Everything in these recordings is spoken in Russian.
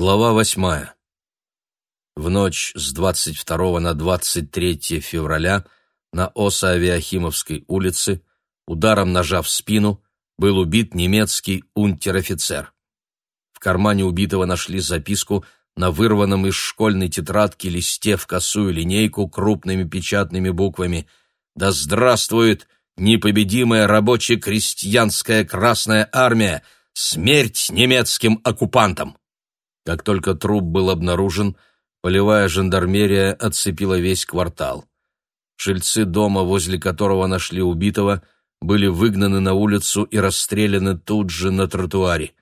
Глава восьмая. В ночь с 22 на 23 февраля на Осо-Авиахимовской улице, ударом ножа в спину, был убит немецкий унтер-офицер. В кармане убитого нашли записку на вырванном из школьной тетрадки листе в косую линейку крупными печатными буквами «Да здравствует непобедимая рабоче-крестьянская Красная Армия! Смерть немецким оккупантам!» Как только труп был обнаружен, полевая жандармерия отцепила весь квартал. Жильцы дома, возле которого нашли убитого, были выгнаны на улицу и расстреляны тут же на тротуаре.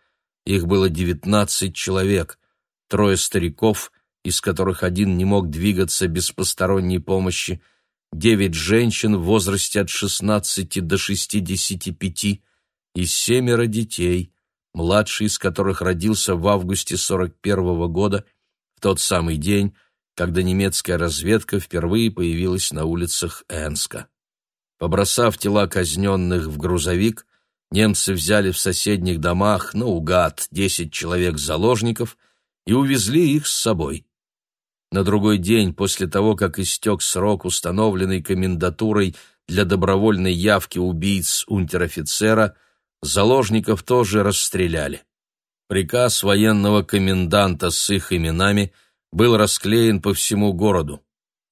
Их было девятнадцать человек, трое стариков, из которых один не мог двигаться без посторонней помощи, девять женщин в возрасте от шестнадцати до шестидесяти пяти и семеро детей, младший из которых родился в августе 41 -го года, в тот самый день, когда немецкая разведка впервые появилась на улицах Энска. Побросав тела казненных в грузовик, немцы взяли в соседних домах наугад 10 человек-заложников и увезли их с собой. На другой день, после того, как истек срок, установленный комендатурой для добровольной явки убийц унтер-офицера, заложников тоже расстреляли. Приказ военного коменданта с их именами был расклеен по всему городу.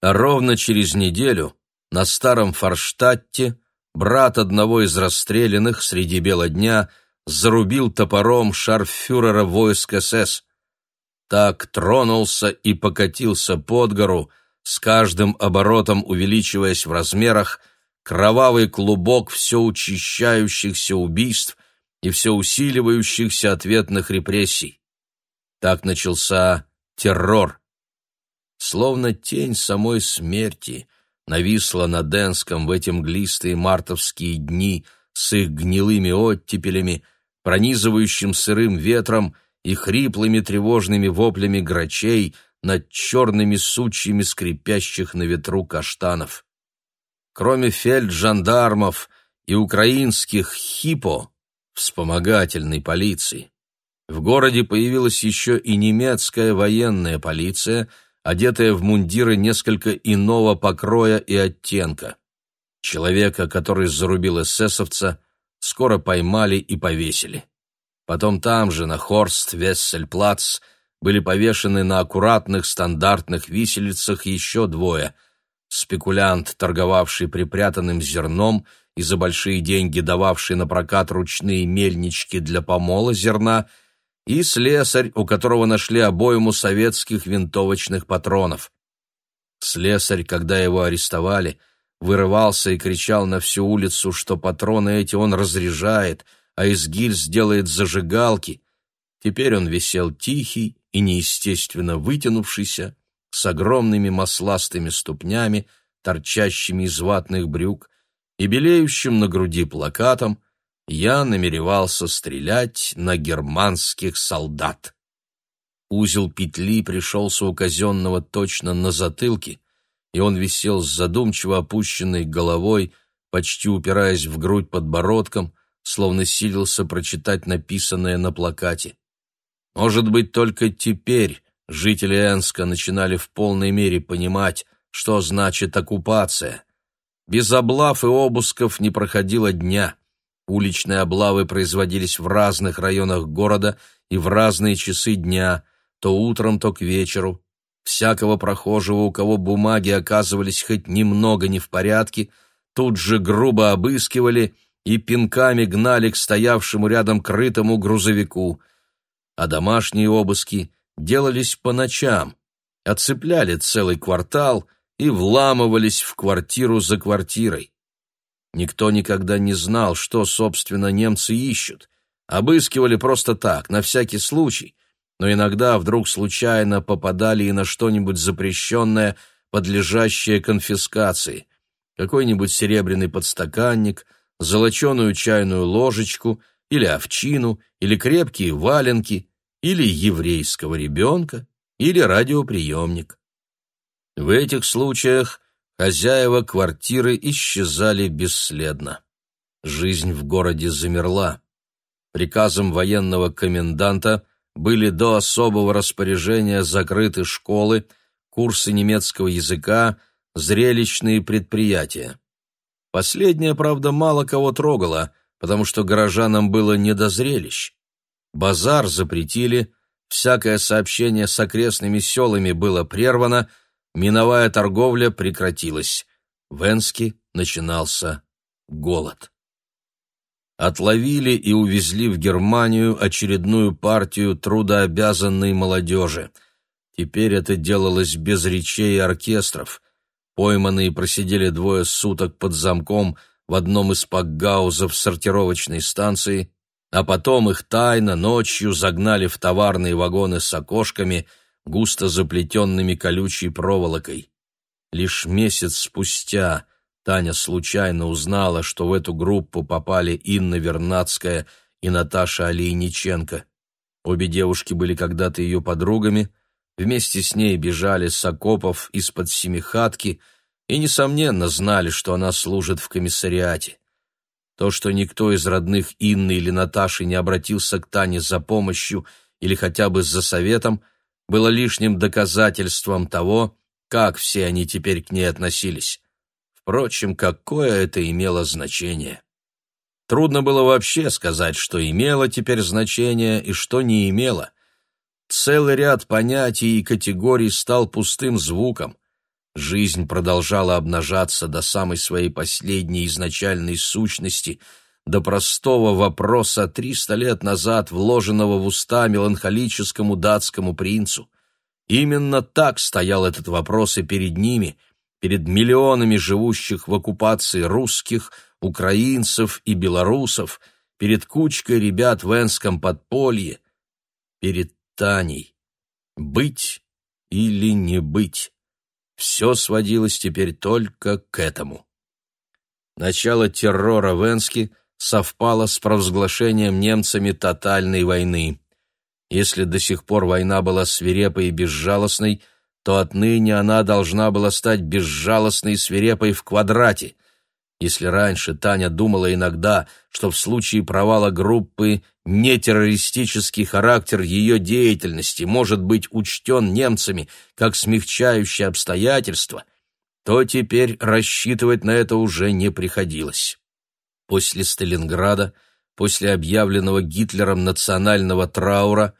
А ровно через неделю на старом Форштадте брат одного из расстрелянных среди бела дня зарубил топором шарфюрера войск СС. Так тронулся и покатился под гору, с каждым оборотом увеличиваясь в размерах – кровавый клубок все учащающихся убийств и все усиливающихся ответных репрессий. Так начался террор. Словно тень самой смерти нависла над Энском в эти мглистые мартовские дни с их гнилыми оттепелями, пронизывающим сырым ветром и хриплыми тревожными воплями грачей над черными сучьями скрипящих на ветру каштанов. Кроме фельджандармов и украинских хипо, вспомогательной полиции, в городе появилась еще и немецкая военная полиция, одетая в мундиры несколько иного покроя и оттенка. Человека, который зарубил эсэсовца, скоро поймали и повесили. Потом там же, на Хорст-Вессельплац, были повешены на аккуратных стандартных виселицах еще двое спекулянт, торговавший припрятанным зерном и за большие деньги дававший на прокат ручные мельнички для помола зерна, и слесарь, у которого нашли обойму советских винтовочных патронов. Слесарь, когда его арестовали, вырывался и кричал на всю улицу, что патроны эти он разряжает, а из гильз делает зажигалки. Теперь он висел тихий и неестественно вытянувшийся, с огромными масластыми ступнями, торчащими из ватных брюк, и белеющим на груди плакатом я намеревался стрелять на германских солдат. Узел петли пришелся у казенного точно на затылке, и он висел с задумчиво опущенной головой, почти упираясь в грудь подбородком, словно силился прочитать написанное на плакате. Может быть, только теперь Жители Энска начинали в полной мере понимать, что значит оккупация. Без облав и обысков не проходило дня. Уличные облавы производились в разных районах города и в разные часы дня, то утром, то к вечеру. Всякого прохожего, у кого бумаги оказывались хоть немного не в порядке, тут же грубо обыскивали и пинками гнали к стоявшему рядом крытому грузовику. А домашние обыски делались по ночам, оцепляли целый квартал и вламывались в квартиру за квартирой. Никто никогда не знал, что, собственно, немцы ищут. Обыскивали просто так, на всякий случай, но иногда вдруг случайно попадали и на что-нибудь запрещенное, подлежащее конфискации. Какой-нибудь серебряный подстаканник, золоченую чайную ложечку или овчину, или крепкие валенки, или еврейского ребенка, или радиоприемник. В этих случаях хозяева квартиры исчезали бесследно. Жизнь в городе замерла. Приказом военного коменданта были до особого распоряжения закрыты школы, курсы немецкого языка, зрелищные предприятия. Последнее, правда, мало кого трогало, потому что горожанам было не до зрелищ. Базар запретили, всякое сообщение с окрестными селами было прервано, миновая торговля прекратилась. В Энске начинался голод. Отловили и увезли в Германию очередную партию трудообязанной молодежи. Теперь это делалось без речей и оркестров. Пойманные просидели двое суток под замком в одном из пакгаузов сортировочной станции, а потом их тайно ночью загнали в товарные вагоны с окошками, густо заплетенными колючей проволокой. Лишь месяц спустя Таня случайно узнала, что в эту группу попали Инна Вернадская и Наташа Олейниченко. Обе девушки были когда-то ее подругами, вместе с ней бежали с окопов из-под Семихатки и, несомненно, знали, что она служит в комиссариате. То, что никто из родных Инны или Наташи не обратился к Тане за помощью или хотя бы за советом, было лишним доказательством того, как все они теперь к ней относились. Впрочем, какое это имело значение? Трудно было вообще сказать, что имело теперь значение и что не имело. Целый ряд понятий и категорий стал пустым звуком. Жизнь продолжала обнажаться до самой своей последней изначальной сущности, до простого вопроса триста лет назад вложенного в уста меланхолическому датскому принцу. Именно так стоял этот вопрос и перед ними, перед миллионами живущих в оккупации русских, украинцев и белорусов, перед кучкой ребят в Энском подполье, перед Таней. Быть или не быть? Все сводилось теперь только к этому. Начало террора в Энске совпало с провозглашением немцами тотальной войны. Если до сих пор война была свирепой и безжалостной, то отныне она должна была стать безжалостной и свирепой в квадрате. Если раньше Таня думала иногда, что в случае провала группы нетеррористический характер ее деятельности может быть учтен немцами как смягчающее обстоятельство, то теперь рассчитывать на это уже не приходилось. После Сталинграда, после объявленного Гитлером национального траура,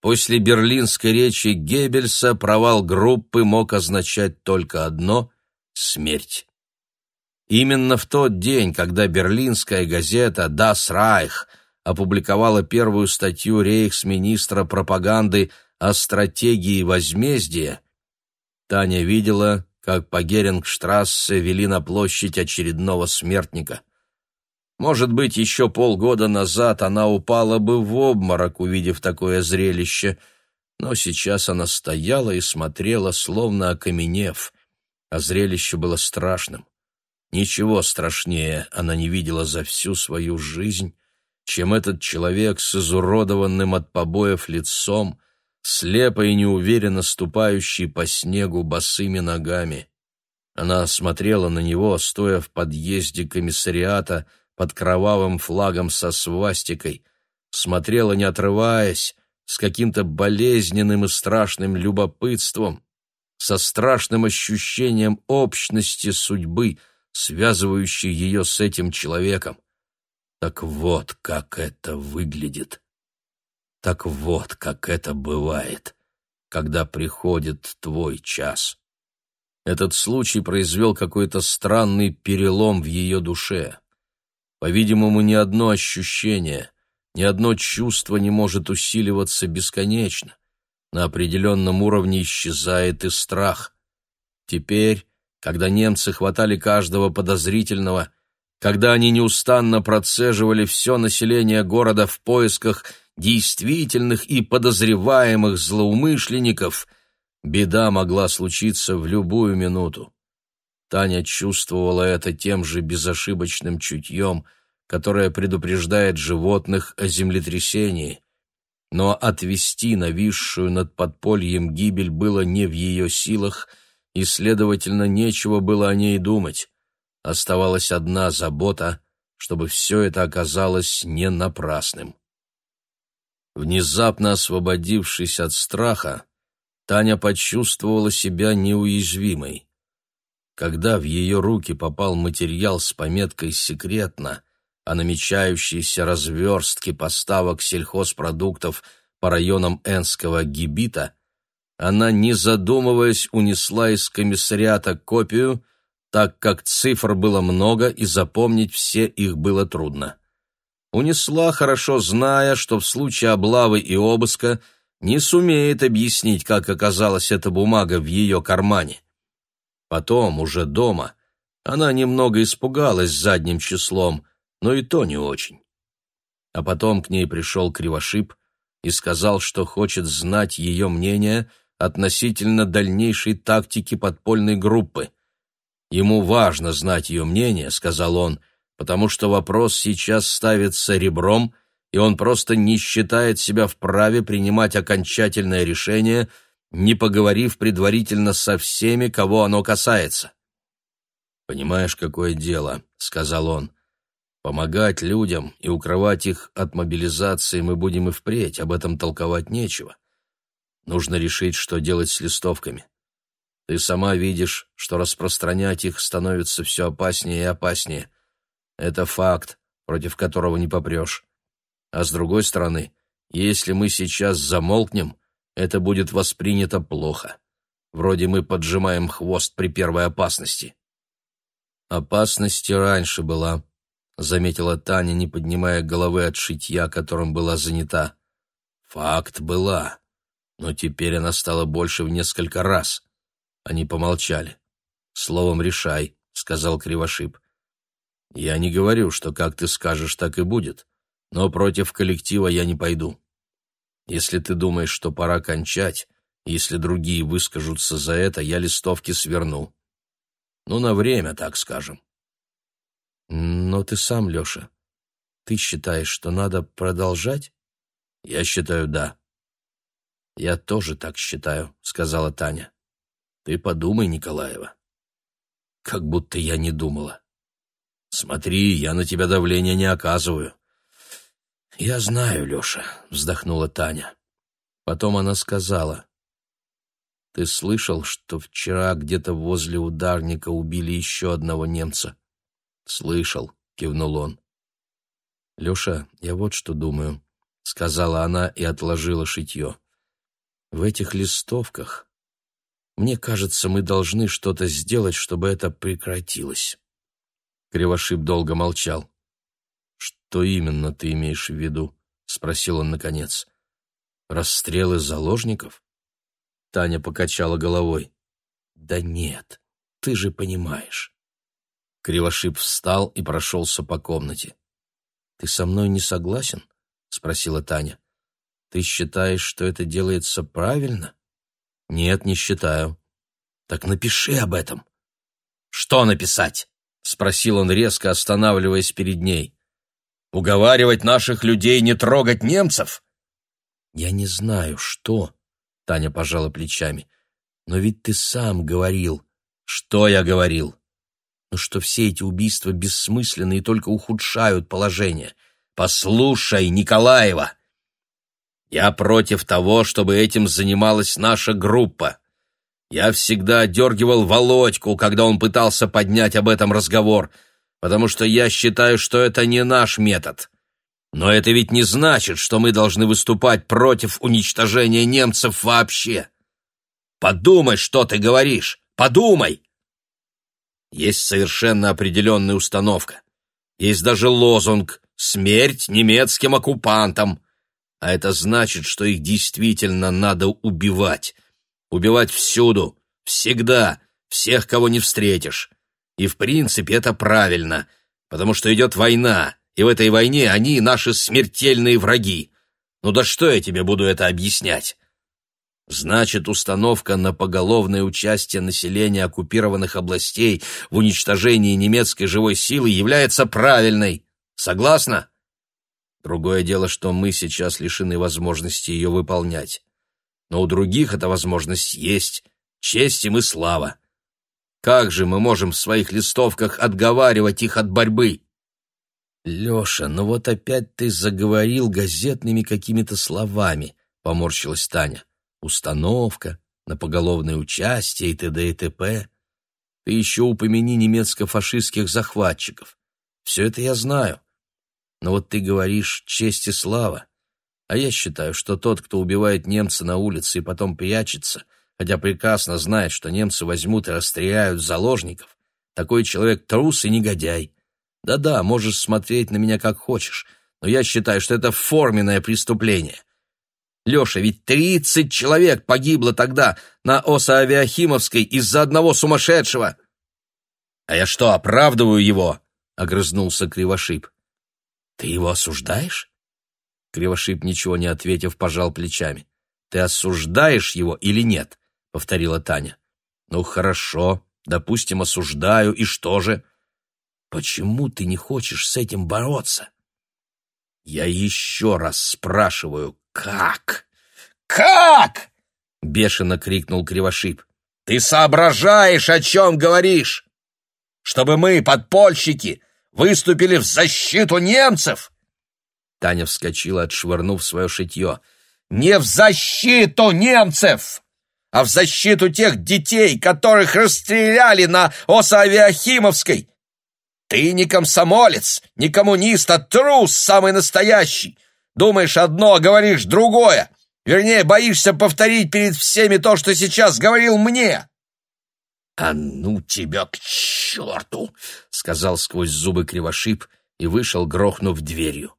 после берлинской речи Геббельса провал группы мог означать только одно — смерть. Именно в тот день, когда берлинская газета «Das Reich» опубликовала первую статью рейхсминистра пропаганды о стратегии возмездия, Таня видела, как по Герингштрассе вели на площадь очередного смертника. Может быть, еще полгода назад она упала бы в обморок, увидев такое зрелище, но сейчас она стояла и смотрела, словно окаменев, а зрелище было страшным. Ничего страшнее она не видела за всю свою жизнь, чем этот человек с изуродованным от побоев лицом, слепо и неуверенно ступающий по снегу босыми ногами. Она смотрела на него, стоя в подъезде комиссариата под кровавым флагом со свастикой, смотрела, не отрываясь, с каким-то болезненным и страшным любопытством, со страшным ощущением общности судьбы — связывающий ее с этим человеком. Так вот, как это выглядит. Так вот, как это бывает, когда приходит твой час. Этот случай произвел какой-то странный перелом в ее душе. По-видимому, ни одно ощущение, ни одно чувство не может усиливаться бесконечно. На определенном уровне исчезает и страх. Теперь когда немцы хватали каждого подозрительного, когда они неустанно процеживали все население города в поисках действительных и подозреваемых злоумышленников, беда могла случиться в любую минуту. Таня чувствовала это тем же безошибочным чутьем, которое предупреждает животных о землетрясении. Но отвести нависшую над подпольем гибель было не в ее силах — и, следовательно, нечего было о ней думать. Оставалась одна забота, чтобы все это оказалось не напрасным. Внезапно освободившись от страха, Таня почувствовала себя неуязвимой. Когда в ее руки попал материал с пометкой «Секретно», о намечающейся разверстке поставок сельхозпродуктов по районам Энского гибита, она, не задумываясь, унесла из комиссариата копию, так как цифр было много и запомнить все их было трудно. Унесла, хорошо зная, что в случае облавы и обыска не сумеет объяснить, как оказалась эта бумага в ее кармане. Потом, уже дома, она немного испугалась задним числом, но и то не очень. А потом к ней пришел Кривошип и сказал, что хочет знать ее мнение относительно дальнейшей тактики подпольной группы. Ему важно знать ее мнение, сказал он, потому что вопрос сейчас ставится ребром, и он просто не считает себя вправе принимать окончательное решение, не поговорив предварительно со всеми, кого оно касается. «Понимаешь, какое дело», — сказал он, — Помогать людям и укрывать их от мобилизации мы будем и впредь, об этом толковать нечего. Нужно решить, что делать с листовками. Ты сама видишь, что распространять их становится все опаснее и опаснее. Это факт, против которого не попрешь. А с другой стороны, если мы сейчас замолкнем, это будет воспринято плохо. Вроде мы поджимаем хвост при первой опасности. Опасности раньше была, — заметила Таня, не поднимая головы от шитья, которым была занята. «Факт была, но теперь она стала больше в несколько раз». Они помолчали. «Словом, решай», — сказал Кривошип. «Я не говорю, что как ты скажешь, так и будет, но против коллектива я не пойду. Если ты думаешь, что пора кончать, если другие выскажутся за это, я листовки сверну. Ну, на время, так скажем. Но ты сам, Леша, ты считаешь, что надо продолжать? Я считаю, да. Я тоже так считаю, сказала Таня. Ты подумай, Николаева. Как будто я не думала. Смотри, я на тебя давления не оказываю. Я знаю, Леша, вздохнула Таня. Потом она сказала: Ты слышал, что вчера где-то возле ударника убили еще одного немца? «Слышал», — кивнул он. «Леша, я вот что думаю», — сказала она и отложила шитье. «В этих листовках, мне кажется, мы должны что-то сделать, чтобы это прекратилось». Кривошип долго молчал. «Что именно ты имеешь в виду?» — спросил он наконец. «Расстрелы заложников?» Таня покачала головой. «Да нет, ты же понимаешь. Кривошип встал и прошелся по комнате. «Ты со мной не согласен?» — спросила Таня. «Ты считаешь, что это делается правильно?» «Нет, не считаю». «Так напиши об этом». «Что написать?» — спросил он резко, останавливаясь перед ней. «Уговаривать наших людей не трогать немцев?» «Я не знаю, что...» — Таня пожала плечами. «Но ведь ты сам говорил...» «Что я говорил?» но что все эти убийства бессмысленны и только ухудшают положение. Послушай, Николаева, я против того, чтобы этим занималась наша группа. Я всегда одергивал Володьку, когда он пытался поднять об этом разговор, потому что я считаю, что это не наш метод. Но это ведь не значит, что мы должны выступать против уничтожения немцев вообще. Подумай, что ты говоришь. Подумай. Есть совершенно определенная установка. Есть даже лозунг «Смерть немецким оккупантам». А это значит, что их действительно надо убивать. Убивать всюду, всегда, всех, кого не встретишь. И в принципе это правильно, потому что идет война, и в этой войне они наши смертельные враги. Ну да что я тебе буду это объяснять? Значит, установка на поголовное участие населения оккупированных областей в уничтожении немецкой живой силы является правильной. Согласна? Другое дело, что мы сейчас лишены возможности ее выполнять. Но у других эта возможность есть. Честь им и слава. Как же мы можем в своих листовках отговаривать их от борьбы? Леша, ну вот опять ты заговорил газетными какими-то словами, поморщилась Таня. Установка, на поголовное участие и т.д. и т.п. Ты еще упомяни немецко-фашистских захватчиков. Все это я знаю. Но вот ты говоришь «честь и слава». А я считаю, что тот, кто убивает немца на улице и потом прячется, хотя прекрасно знает, что немцы возьмут и расстреляют заложников, такой человек трус и негодяй. Да-да, можешь смотреть на меня как хочешь, но я считаю, что это форменное преступление. Леша, ведь тридцать человек погибло тогда на Осавиахимовской из-за одного сумасшедшего. — А я что, оправдываю его? — огрызнулся Кривошип. — Ты его осуждаешь? Кривошип, ничего не ответив, пожал плечами. — Ты осуждаешь его или нет? — повторила Таня. — Ну, хорошо, допустим, осуждаю, и что же? — Почему ты не хочешь с этим бороться? — Я еще раз спрашиваю, «Как? Как?» — бешено крикнул Кривошип. «Ты соображаешь, о чем говоришь? Чтобы мы, подпольщики, выступили в защиту немцев?» Таня вскочила, отшвырнув свое шитье. «Не в защиту немцев, а в защиту тех детей, которых расстреляли на Осавиахимовской! Ты не комсомолец, не коммунист, а трус самый настоящий! Думаешь одно, говоришь другое. Вернее, боишься повторить перед всеми то, что сейчас говорил мне. «А ну тебя к черту!» — сказал сквозь зубы кривошип и вышел, грохнув дверью.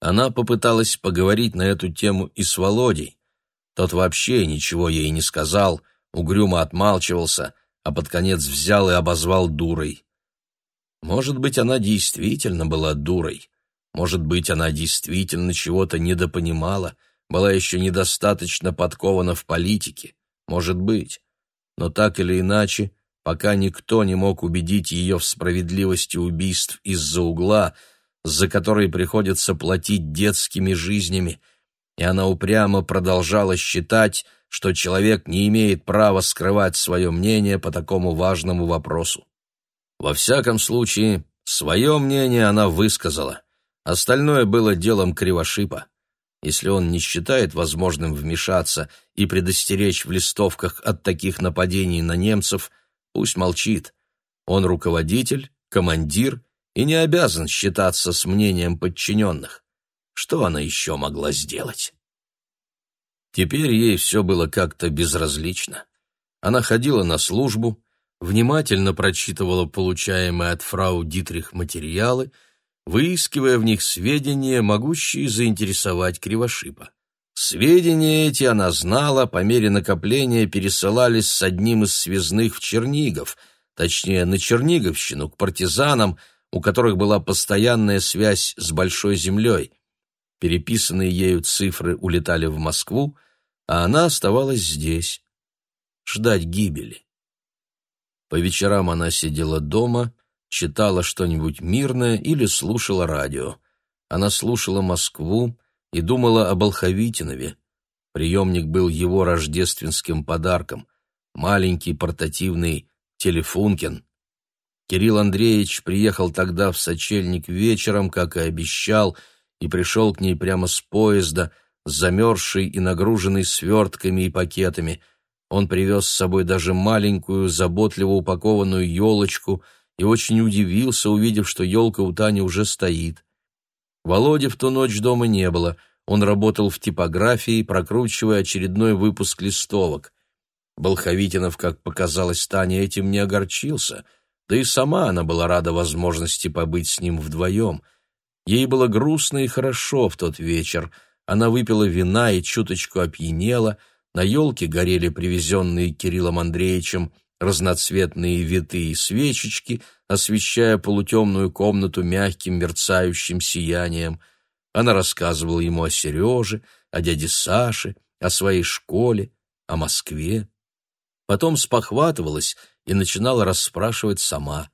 Она попыталась поговорить на эту тему и с Володей. Тот вообще ничего ей не сказал, угрюмо отмалчивался, а под конец взял и обозвал дурой. Может быть, она действительно была дурой. Может быть, она действительно чего-то недопонимала, была еще недостаточно подкована в политике. Может быть. Но так или иначе, пока никто не мог убедить ее в справедливости убийств из-за угла, за которые приходится платить детскими жизнями, и она упрямо продолжала считать, что человек не имеет права скрывать свое мнение по такому важному вопросу. Во всяком случае, свое мнение она высказала — Остальное было делом Кривошипа. Если он не считает возможным вмешаться и предостеречь в листовках от таких нападений на немцев, пусть молчит. Он руководитель, командир и не обязан считаться с мнением подчиненных. Что она еще могла сделать? Теперь ей все было как-то безразлично. Она ходила на службу, внимательно прочитывала получаемые от фрау Дитрих материалы — выискивая в них сведения, могущие заинтересовать Кривошипа. Сведения эти она знала, по мере накопления пересылались с одним из связных в Чернигов, точнее, на Черниговщину, к партизанам, у которых была постоянная связь с Большой землей. Переписанные ею цифры улетали в Москву, а она оставалась здесь, ждать гибели. По вечерам она сидела дома, читала что-нибудь мирное или слушала радио. Она слушала Москву и думала об Олховитинове. Приемник был его рождественским подарком. Маленький портативный телефункин. Кирилл Андреевич приехал тогда в сочельник вечером, как и обещал, и пришел к ней прямо с поезда, замерзший и нагруженный свертками и пакетами. Он привез с собой даже маленькую, заботливо упакованную елочку — и очень удивился, увидев, что елка у Тани уже стоит. Володи в ту ночь дома не было, он работал в типографии, прокручивая очередной выпуск листовок. Болховитинов, как показалось Тане, этим не огорчился, да и сама она была рада возможности побыть с ним вдвоем. Ей было грустно и хорошо в тот вечер. Она выпила вина и чуточку опьянела, на елке горели привезенные Кириллом Андреевичем разноцветные витые свечечки, освещая полутемную комнату мягким мерцающим сиянием. Она рассказывала ему о Сереже, о дяде Саше, о своей школе, о Москве. Потом спохватывалась и начинала расспрашивать сама.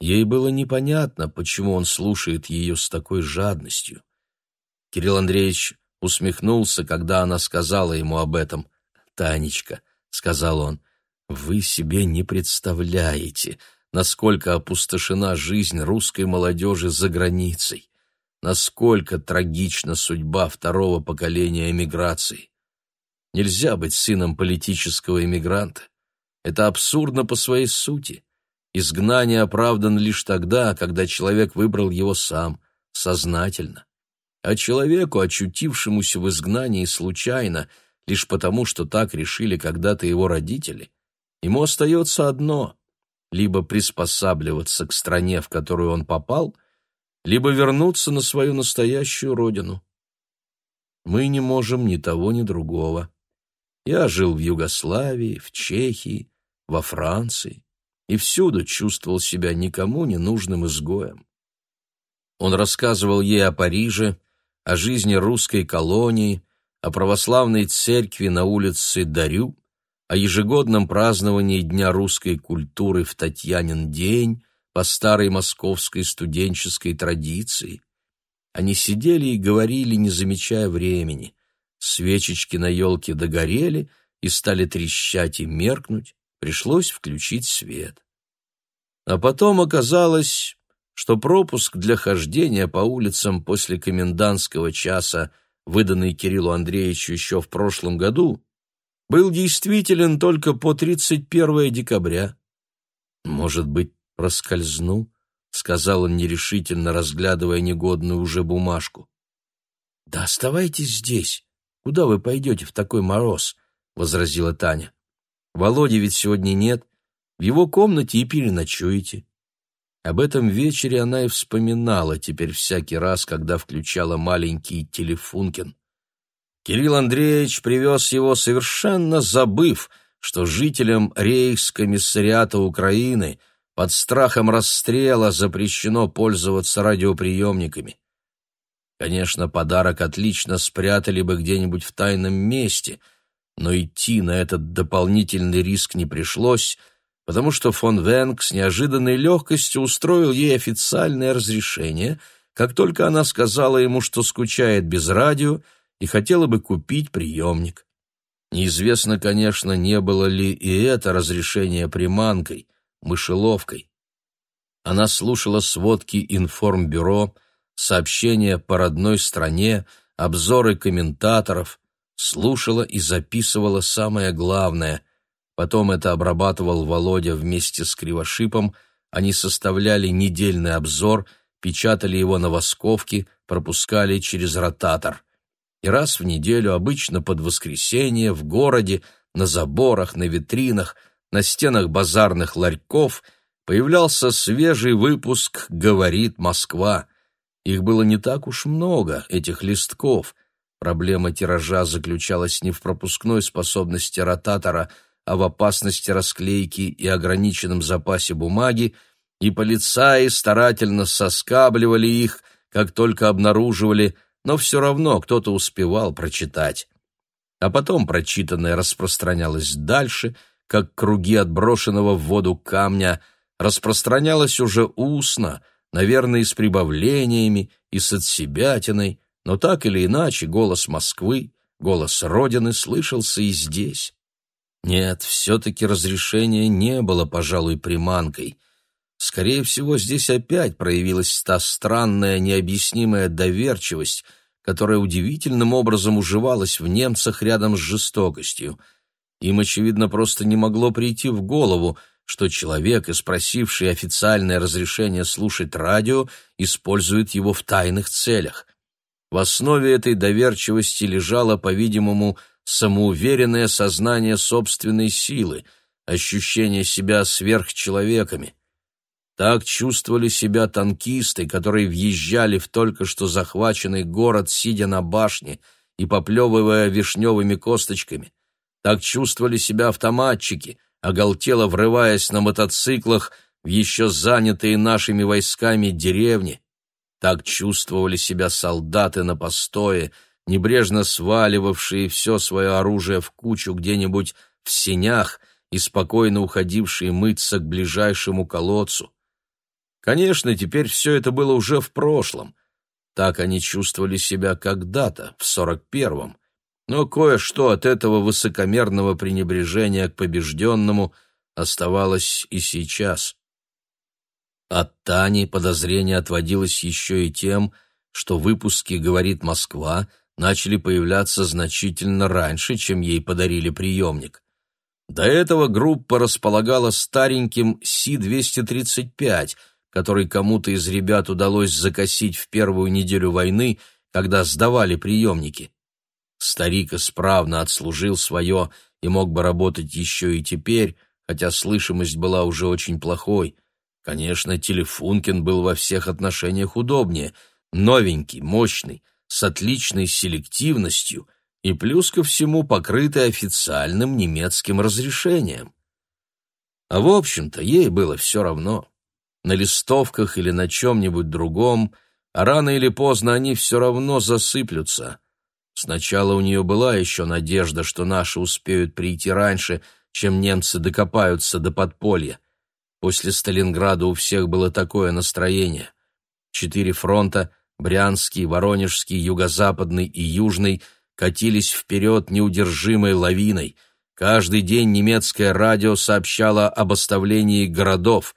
Ей было непонятно, почему он слушает ее с такой жадностью. Кирилл Андреевич усмехнулся, когда она сказала ему об этом. «Танечка», — сказал он, — вы себе не представляете, насколько опустошена жизнь русской молодежи за границей, насколько трагична судьба второго поколения эмиграции. Нельзя быть сыном политического эмигранта. Это абсурдно по своей сути. Изгнание оправдан лишь тогда, когда человек выбрал его сам, сознательно. А человеку, очутившемуся в изгнании случайно, лишь потому, что так решили когда-то его родители, ему остается одно либо приспосабливаться к стране, в которую он попал, либо вернуться на свою настоящую родину. Мы не можем ни того, ни другого. Я жил в Югославии, в Чехии, во Франции и всюду чувствовал себя никому не нужным изгоем. Он рассказывал ей о Париже, о жизни русской колонии, о православной церкви на улице Дарю, о ежегодном праздновании Дня русской культуры в Татьянин день по старой московской студенческой традиции. Они сидели и говорили, не замечая времени. Свечечки на елке догорели и стали трещать и меркнуть, пришлось включить свет. А потом оказалось, что пропуск для хождения по улицам после комендантского часа, выданный Кириллу Андреевичу еще в прошлом году, был действителен только по 31 декабря. «Может быть, проскользну?» — сказал он нерешительно, разглядывая негодную уже бумажку. «Да оставайтесь здесь. Куда вы пойдете в такой мороз?» — возразила Таня. «Володи ведь сегодня нет. В его комнате и переночуете». Об этом вечере она и вспоминала теперь всякий раз, когда включала маленький телефункин. Кирилл Андреевич привез его, совершенно забыв, что жителям рейхскомиссариата Украины под страхом расстрела запрещено пользоваться радиоприемниками. Конечно, подарок отлично спрятали бы где-нибудь в тайном месте, но идти на этот дополнительный риск не пришлось, потому что фон Венг с неожиданной легкостью устроил ей официальное разрешение, как только она сказала ему, что скучает без радио, и хотела бы купить приемник. Неизвестно, конечно, не было ли и это разрешение приманкой, мышеловкой. Она слушала сводки информбюро, сообщения по родной стране, обзоры комментаторов, слушала и записывала самое главное. Потом это обрабатывал Володя вместе с Кривошипом, они составляли недельный обзор, печатали его на восковке, пропускали через ротатор и раз в неделю, обычно под воскресенье, в городе, на заборах, на витринах, на стенах базарных ларьков появлялся свежий выпуск «Говорит Москва». Их было не так уж много, этих листков. Проблема тиража заключалась не в пропускной способности ротатора, а в опасности расклейки и ограниченном запасе бумаги, и полицаи старательно соскабливали их, как только обнаруживали, но все равно кто-то успевал прочитать. А потом прочитанное распространялось дальше, как круги отброшенного в воду камня, распространялось уже устно, наверное, и с прибавлениями, и с отсебятиной, но так или иначе голос Москвы, голос Родины слышался и здесь. Нет, все-таки разрешение не было, пожалуй, приманкой. Скорее всего, здесь опять проявилась та странная, необъяснимая доверчивость, которая удивительным образом уживалась в немцах рядом с жестокостью. Им, очевидно, просто не могло прийти в голову, что человек, испросивший официальное разрешение слушать радио, использует его в тайных целях. В основе этой доверчивости лежало, по-видимому, самоуверенное сознание собственной силы, ощущение себя сверхчеловеками. Так чувствовали себя танкисты, которые въезжали в только что захваченный город, сидя на башне и поплевывая вишневыми косточками. Так чувствовали себя автоматчики, оголтело врываясь на мотоциклах в еще занятые нашими войсками деревни. Так чувствовали себя солдаты на постое, небрежно сваливавшие все свое оружие в кучу где-нибудь в сенях и спокойно уходившие мыться к ближайшему колодцу. Конечно, теперь все это было уже в прошлом. Так они чувствовали себя когда-то, в сорок первом. Но кое-что от этого высокомерного пренебрежения к побежденному оставалось и сейчас. От Тани подозрение отводилось еще и тем, что выпуски «Говорит Москва» начали появляться значительно раньше, чем ей подарили приемник. До этого группа располагала стареньким Си-235, который кому-то из ребят удалось закосить в первую неделю войны, когда сдавали приемники. Старик исправно отслужил свое и мог бы работать еще и теперь, хотя слышимость была уже очень плохой. Конечно, Телефункин был во всех отношениях удобнее, новенький, мощный, с отличной селективностью и плюс ко всему покрытый официальным немецким разрешением. А в общем-то ей было все равно. На листовках или на чем-нибудь другом, а рано или поздно они все равно засыплются. Сначала у нее была еще надежда, что наши успеют прийти раньше, чем немцы докопаются до подполья. После Сталинграда у всех было такое настроение. Четыре фронта — Брянский, Воронежский, Юго-Западный и Южный — катились вперед неудержимой лавиной. Каждый день немецкое радио сообщало об оставлении городов.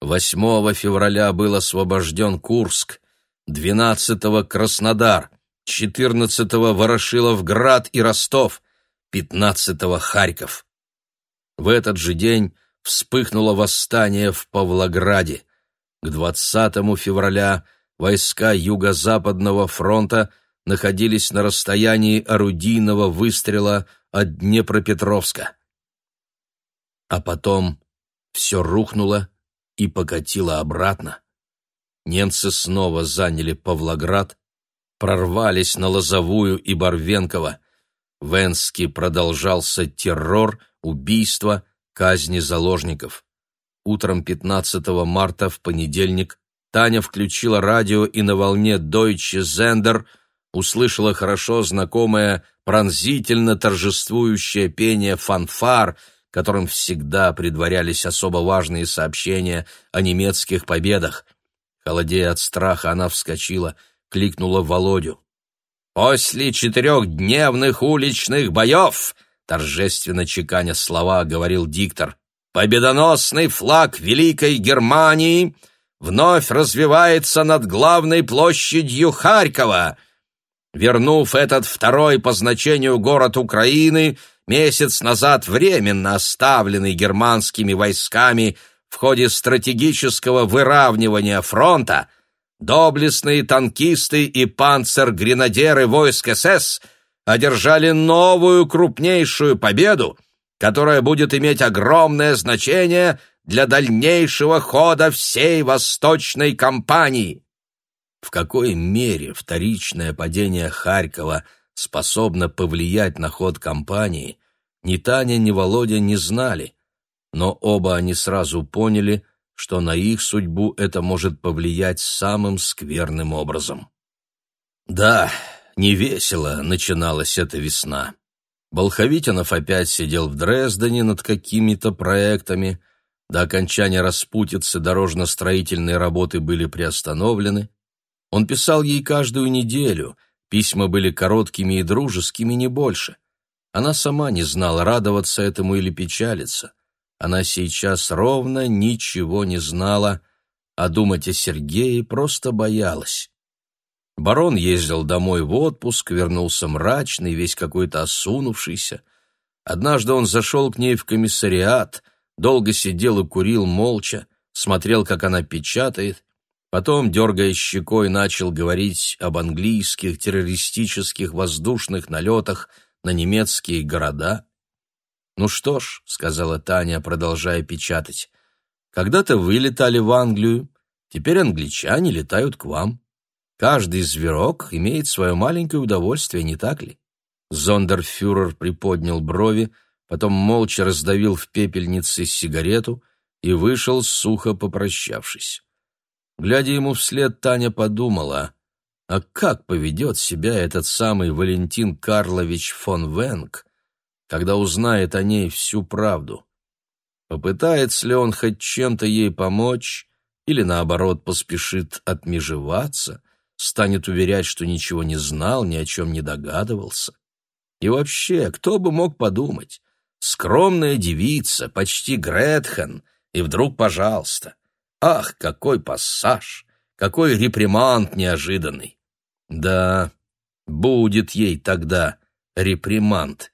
8 февраля был освобожден Курск, 12 — Краснодар, 14 — Ворошиловград и Ростов, 15 — Харьков. В этот же день вспыхнуло восстание в Павлограде. К 20 февраля войска Юго-Западного фронта находились на расстоянии орудийного выстрела от Днепропетровска. А потом все рухнуло и покатило обратно. Немцы снова заняли Павлоград, прорвались на Лозовую и Барвенково. В Энске продолжался террор, убийства, казни заложников. Утром 15 марта в понедельник Таня включила радио и на волне Deutsche Sender услышала хорошо знакомое пронзительно торжествующее пение фанфар, которым всегда предварялись особо важные сообщения о немецких победах. Холодея от страха, она вскочила, кликнула Володю. «После четырехдневных уличных боев!» торжественно чеканя слова, говорил диктор. Победоносный флаг Великой Германии вновь развивается над главной площадью Харькова. Вернув этот второй по значению город Украины, месяц назад временно оставленный германскими войсками в ходе стратегического выравнивания фронта, доблестные танкисты и панцер-гренадеры войск СС – одержали новую крупнейшую победу, которая будет иметь огромное значение для дальнейшего хода всей восточной кампании. В какой мере вторичное падение Харькова способно повлиять на ход кампании, ни Таня, ни Володя не знали, но оба они сразу поняли, что на их судьбу это может повлиять самым скверным образом. Да, Невесело начиналась эта весна. Болховитинов опять сидел в Дрездене над какими-то проектами. До окончания распутицы дорожно-строительные работы были приостановлены. Он писал ей каждую неделю, письма были короткими и дружескими, не больше. Она сама не знала, радоваться этому или печалиться. Она сейчас ровно ничего не знала, а думать о Сергее просто боялась. Барон ездил домой в отпуск, вернулся мрачный, весь какой-то осунувшийся. Однажды он зашел к ней в комиссариат, долго сидел и курил молча, смотрел, как она печатает, потом, дергая щекой, начал говорить об английских террористических воздушных налетах на немецкие города. «Ну что ж», — сказала Таня, продолжая печатать, — «когда-то вы летали в Англию, теперь англичане летают к вам». Каждый зверок имеет свое маленькое удовольствие, не так ли? Зондерфюрер приподнял брови, потом молча раздавил в пепельнице сигарету и вышел, сухо попрощавшись. Глядя ему вслед, Таня подумала, а как поведет себя этот самый Валентин Карлович фон Венг, когда узнает о ней всю правду? Попытается ли он хоть чем-то ей помочь или, наоборот, поспешит отмежеваться? станет уверять, что ничего не знал, ни о чем не догадывался. И вообще, кто бы мог подумать? Скромная девица, почти Гретхен, и вдруг, пожалуйста, Ах, какой пассаж! Какой реприманд неожиданный! Да, будет ей тогда реприманд.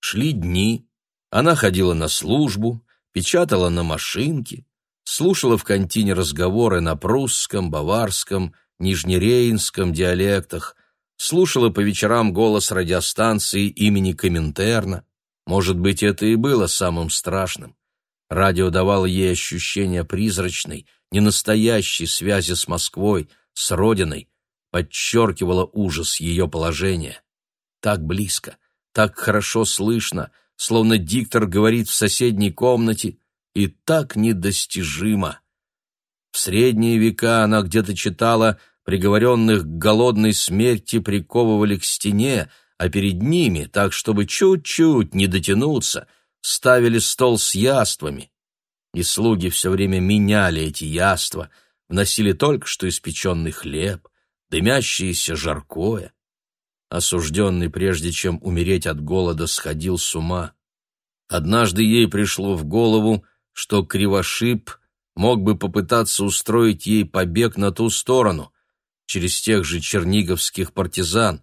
Шли дни, она ходила на службу, печатала на машинке, слушала в контине разговоры на прусском, баварском, нижнерейнском диалектах, слушала по вечерам голос радиостанции имени Коминтерна. Может быть, это и было самым страшным. Радио давало ей ощущение призрачной, ненастоящей связи с Москвой, с Родиной, подчеркивало ужас ее положения. Так близко, так хорошо слышно, словно диктор говорит в соседней комнате, и так недостижимо. В средние века она где-то читала приговоренных к голодной смерти приковывали к стене, а перед ними, так чтобы чуть-чуть не дотянуться, ставили стол с яствами. И слуги все время меняли эти яства, вносили только что испеченный хлеб, дымящееся жаркое. Осужденный, прежде чем умереть от голода, сходил с ума. Однажды ей пришло в голову, что Кривошип мог бы попытаться устроить ей побег на ту сторону, через тех же черниговских партизан.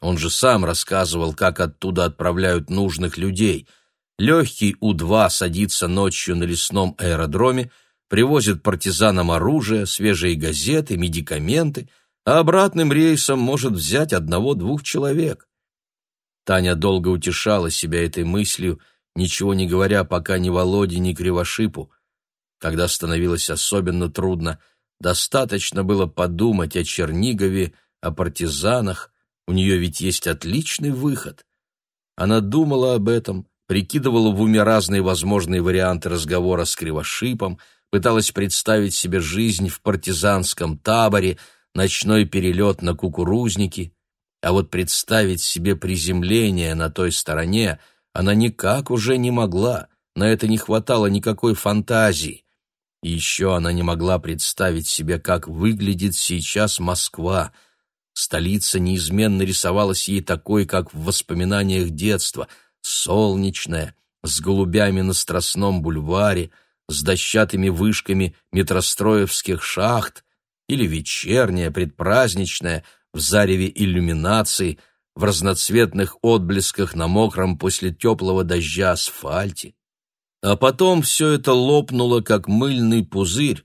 Он же сам рассказывал, как оттуда отправляют нужных людей. Легкий У-2 садится ночью на лесном аэродроме, привозит партизанам оружие, свежие газеты, медикаменты, а обратным рейсом может взять одного-двух человек. Таня долго утешала себя этой мыслью, ничего не говоря пока ни Володе, ни Кривошипу. Когда становилось особенно трудно – Достаточно было подумать о Чернигове, о партизанах, у нее ведь есть отличный выход. Она думала об этом, прикидывала в уме разные возможные варианты разговора с Кривошипом, пыталась представить себе жизнь в партизанском таборе, ночной перелет на кукурузники, а вот представить себе приземление на той стороне она никак уже не могла, на это не хватало никакой фантазии. И еще она не могла представить себе, как выглядит сейчас Москва. Столица неизменно рисовалась ей такой, как в воспоминаниях детства, солнечная, с голубями на Страстном бульваре, с дощатыми вышками метростроевских шахт, или вечерняя, предпраздничная, в зареве иллюминации, в разноцветных отблесках на мокром после теплого дождя асфальте. А потом все это лопнуло, как мыльный пузырь,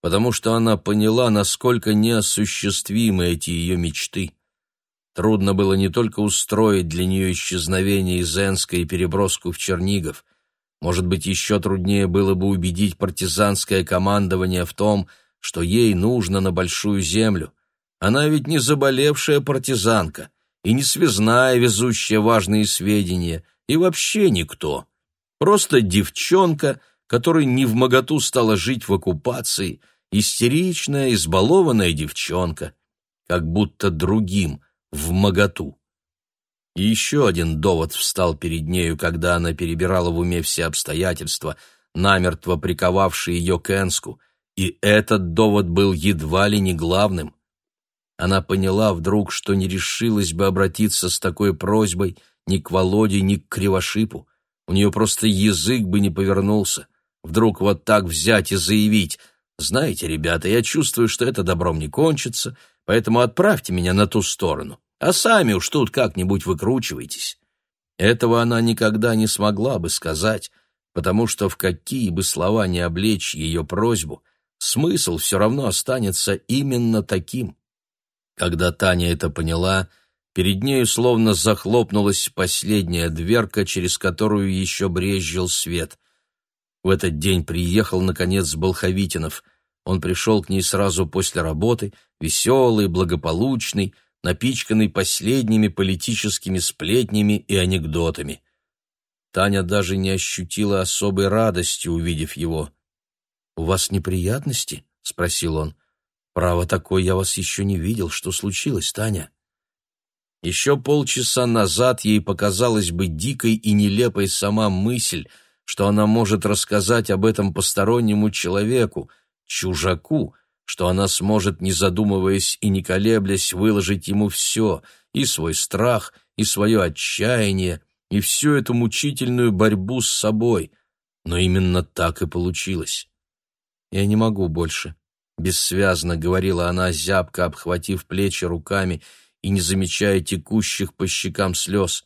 потому что она поняла, насколько неосуществимы эти ее мечты. Трудно было не только устроить для нее исчезновение из Энска и переброску в Чернигов. Может быть, еще труднее было бы убедить партизанское командование в том, что ей нужно на Большую Землю. Она ведь не заболевшая партизанка и не связная, везущая важные сведения, и вообще никто. Просто девчонка, которой не в моготу стала жить в оккупации, истеричная, избалованная девчонка, как будто другим в моготу. И еще один довод встал перед нею, когда она перебирала в уме все обстоятельства, намертво приковавшие ее к Энску, и этот довод был едва ли не главным. Она поняла вдруг, что не решилась бы обратиться с такой просьбой ни к Володе, ни к Кривошипу. У нее просто язык бы не повернулся. Вдруг вот так взять и заявить «Знаете, ребята, я чувствую, что это добром не кончится, поэтому отправьте меня на ту сторону, а сами уж тут как-нибудь выкручивайтесь». Этого она никогда не смогла бы сказать, потому что в какие бы слова ни облечь ее просьбу, смысл все равно останется именно таким. Когда Таня это поняла, — Перед нею словно захлопнулась последняя дверка, через которую еще брезжил свет. В этот день приехал, наконец, Болховитинов. Он пришел к ней сразу после работы, веселый, благополучный, напичканный последними политическими сплетнями и анекдотами. Таня даже не ощутила особой радости, увидев его. «У вас неприятности?» — спросил он. «Право такой я вас еще не видел. Что случилось, Таня?» Еще полчаса назад ей показалась бы дикой и нелепой сама мысль, что она может рассказать об этом постороннему человеку, чужаку, что она сможет, не задумываясь и не колеблясь, выложить ему все, и свой страх, и свое отчаяние, и всю эту мучительную борьбу с собой. Но именно так и получилось. Я не могу больше. Бессвязно говорила она, зябко обхватив плечи руками и не замечая текущих по щекам слез.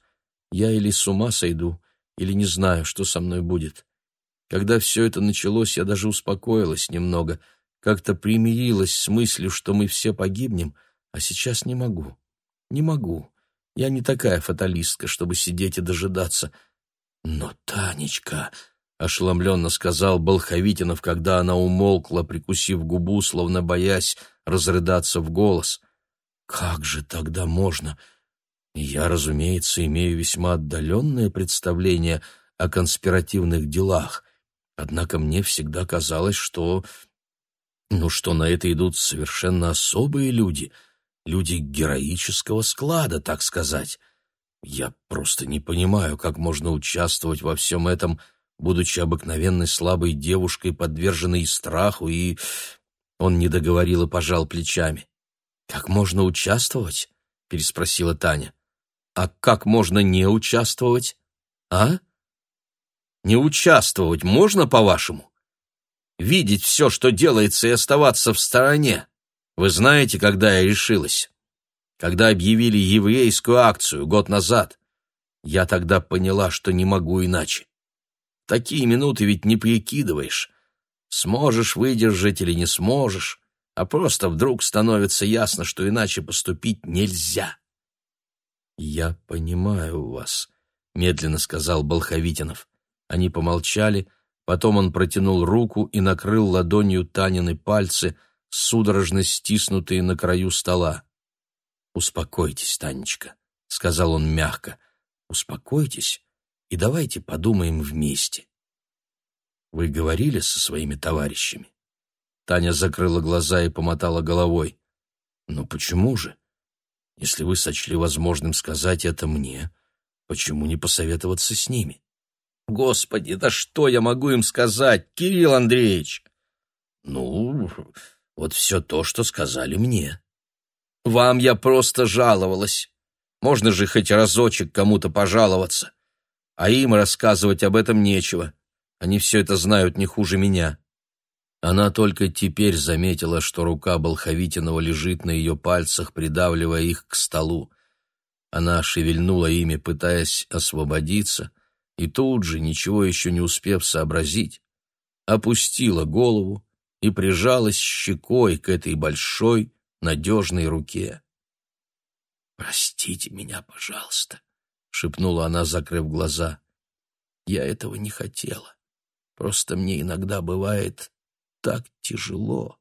Я или с ума сойду, или не знаю, что со мной будет. Когда все это началось, я даже успокоилась немного, как-то примирилась с мыслью, что мы все погибнем, а сейчас не могу. Не могу. Я не такая фаталистка, чтобы сидеть и дожидаться. Но, Танечка, — ошеломленно сказал Болховитинов, когда она умолкла, прикусив губу, словно боясь разрыдаться в голос. «Как же тогда можно?» Я, разумеется, имею весьма отдаленное представление о конспиративных делах, однако мне всегда казалось, что... Ну, что на это идут совершенно особые люди, люди героического склада, так сказать. Я просто не понимаю, как можно участвовать во всем этом будучи обыкновенной слабой девушкой, подверженной страху, и... Он не договорил и пожал плечами. «Как можно участвовать?» — переспросила Таня. «А как можно не участвовать? А? Не участвовать можно, по-вашему? Видеть все, что делается, и оставаться в стороне. Вы знаете, когда я решилась? Когда объявили еврейскую акцию год назад. Я тогда поняла, что не могу иначе. Такие минуты ведь не прикидываешь. Сможешь выдержать или не сможешь, а просто вдруг становится ясно, что иначе поступить нельзя. «Я понимаю вас», — медленно сказал Болховитинов. Они помолчали, потом он протянул руку и накрыл ладонью Танины пальцы, судорожно стиснутые на краю стола. «Успокойтесь, Танечка», — сказал он мягко. «Успокойтесь и давайте подумаем вместе. Вы говорили со своими товарищами? Таня закрыла глаза и помотала головой. Но почему же? Если вы сочли возможным сказать это мне, почему не посоветоваться с ними? Господи, да что я могу им сказать, Кирилл Андреевич? Ну, вот все то, что сказали мне. Вам я просто жаловалась. Можно же хоть разочек кому-то пожаловаться а им рассказывать об этом нечего. Они все это знают не хуже меня. Она только теперь заметила, что рука Болховитинова лежит на ее пальцах, придавливая их к столу. Она шевельнула ими, пытаясь освободиться, и тут же, ничего еще не успев сообразить, опустила голову и прижалась щекой к этой большой, надежной руке. «Простите меня, пожалуйста», — шепнула она, закрыв глаза. «Я этого не хотела. Просто мне иногда бывает так тяжело».